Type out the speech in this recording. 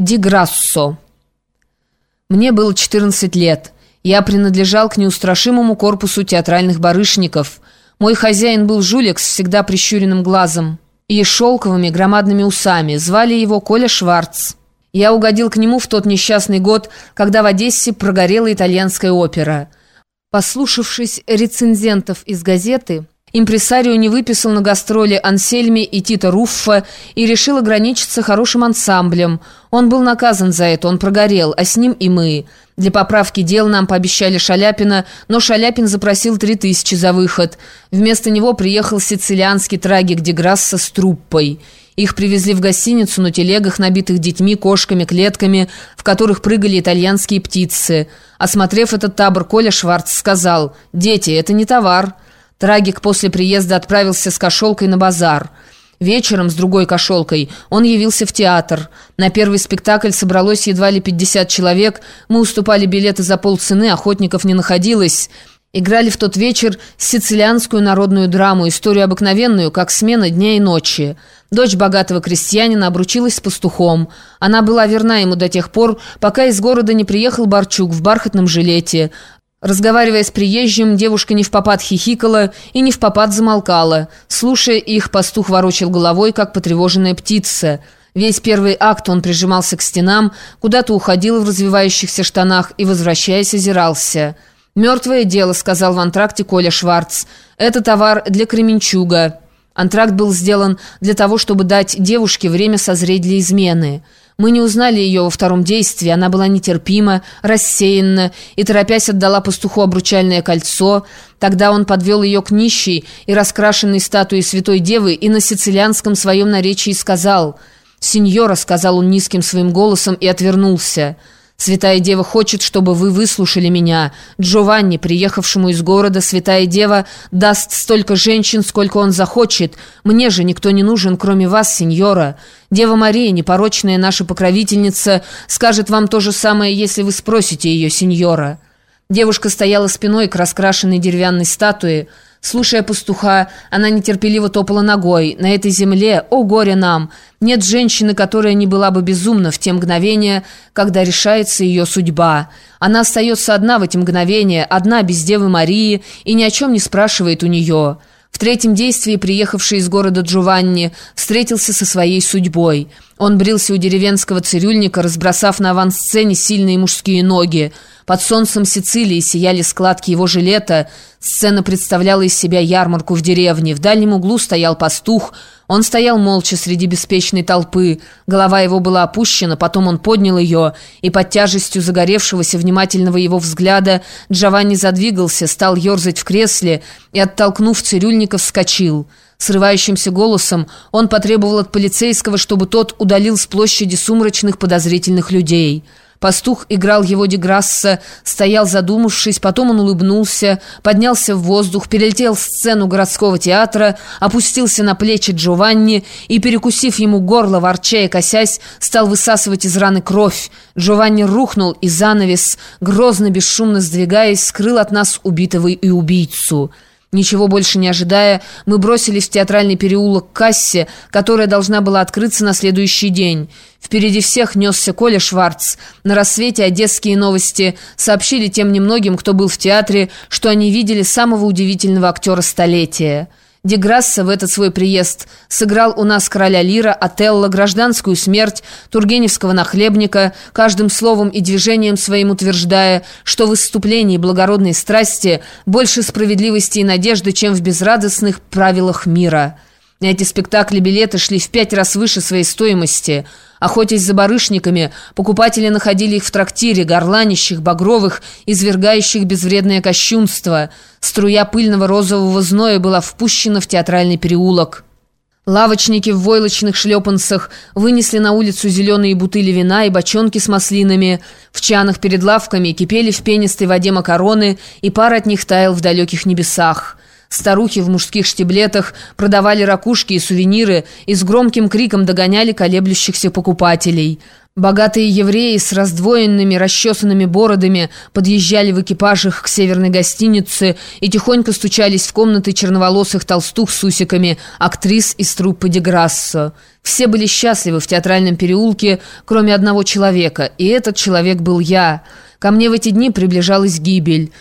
Диграссо. Мне было 14 лет. Я принадлежал к неустрашимому корпусу театральных барышников. Мой хозяин был жулик с всегда прищуренным глазом и шелковыми громадными усами. Звали его Коля Шварц. Я угодил к нему в тот несчастный год, когда в Одессе прогорела итальянская опера. Послушавшись рецензентов из газеты... Импресарио не выписал на гастроли Ансельми и Тита Руффа и решил ограничиться хорошим ансамблем. Он был наказан за это, он прогорел, а с ним и мы. Для поправки дел нам пообещали Шаляпина, но Шаляпин запросил три тысячи за выход. Вместо него приехал сицилианский трагик Деграсса с труппой. Их привезли в гостиницу на телегах, набитых детьми, кошками, клетками, в которых прыгали итальянские птицы. Осмотрев этот табор, Коля Шварц сказал «Дети, это не товар». Трагик после приезда отправился с кошелкой на базар. Вечером с другой кошелкой он явился в театр. На первый спектакль собралось едва ли 50 человек. Мы уступали билеты за полцены, охотников не находилось. Играли в тот вечер сицилианскую народную драму, историю обыкновенную, как смена дня и ночи. Дочь богатого крестьянина обручилась с пастухом. Она была верна ему до тех пор, пока из города не приехал Барчук в бархатном жилете. Разговаривая с приезжим, девушка не в попад хихикала и не в попад замолкала. Слушая их, пастух ворочал головой, как потревоженная птица. Весь первый акт он прижимался к стенам, куда-то уходил в развивающихся штанах и, возвращаясь, озирался. «Мертвое дело», — сказал в антракте Коля Шварц. «Это товар для Кременчуга». Антракт был сделан для того, чтобы дать девушке время созреть для измены. Мы не узнали ее во втором действии, она была нетерпима, рассеянна и, торопясь, отдала пастуху обручальное кольцо. Тогда он подвел ее к нищей и раскрашенной статуе Святой Девы и на сицилианском своем наречии сказал «Сеньора», — сказал он низким своим голосом и отвернулся. Святая Дева хочет, чтобы вы выслушали меня. Джованни, приехавшему из города, Святая Дева даст столько женщин, сколько он захочет. Мне же никто не нужен, кроме вас, сеньора. Дева Мария, непорочная наша покровительница, скажет вам то же самое, если вы спросите ее, сеньора». Девушка стояла спиной к раскрашенной деревянной статуе, Слушая пастуха, она нетерпеливо топала ногой. На этой земле, о горе нам, нет женщины, которая не была бы безумна в те мгновения, когда решается ее судьба. Она остается одна в эти мгновения, одна без Девы Марии и ни о чем не спрашивает у нее. В третьем действии приехавший из города Джованни встретился со своей судьбой. Он брился у деревенского цирюльника, разбросав на авансцене сильные мужские ноги. Под солнцем Сицилии сияли складки его жилета. Сцена представляла из себя ярмарку в деревне. В дальнем углу стоял пастух. Он стоял молча среди беспечной толпы. Голова его была опущена, потом он поднял ее, и под тяжестью загоревшегося внимательного его взгляда Джованни задвигался, стал ерзать в кресле и, оттолкнув цирюльника, вскочил. Срывающимся голосом он потребовал от полицейского, чтобы тот удалил с площади сумрачных подозрительных людей. Пастух играл его деграсса, стоял задумавшись, потом он улыбнулся, поднялся в воздух, перелетел сцену городского театра, опустился на плечи Джованни и, перекусив ему горло, ворча и косясь, стал высасывать из раны кровь. Джованни рухнул, и занавес, грозно, бесшумно сдвигаясь, скрыл от нас убитого и убийцу». Ничего больше не ожидая, мы бросились в театральный переулок к кассе, которая должна была открыться на следующий день. Впереди всех несся Коля Шварц. На рассвете одесские новости сообщили тем немногим, кто был в театре, что они видели самого удивительного актера столетия. Деграсса в этот свой приезд сыграл у нас короля Лира, Отелло, гражданскую смерть, тургеневского нахлебника, каждым словом и движением своим утверждая, что в выступлении благородной страсти больше справедливости и надежды, чем в безрадостных правилах мира». Эти спектакли билеты шли в пять раз выше своей стоимости. Охотясь за барышниками, покупатели находили их в трактире, горланищих, багровых, извергающих безвредное кощунство. Струя пыльного розового зноя была впущена в театральный переулок. Лавочники в войлочных шлепанцах вынесли на улицу зеленые бутыли вина и бочонки с маслинами. В чанах перед лавками кипели в пенистой воде макароны, и пар от них таял в далеких небесах. Старухи в мужских штиблетах продавали ракушки и сувениры и с громким криком догоняли колеблющихся покупателей. Богатые евреи с раздвоенными, расчесанными бородами подъезжали в экипажах к северной гостинице и тихонько стучались в комнаты черноволосых толстух с усиками, актрис из труппы Деграссо. Все были счастливы в театральном переулке, кроме одного человека, и этот человек был я. Ко мне в эти дни приближалась гибель.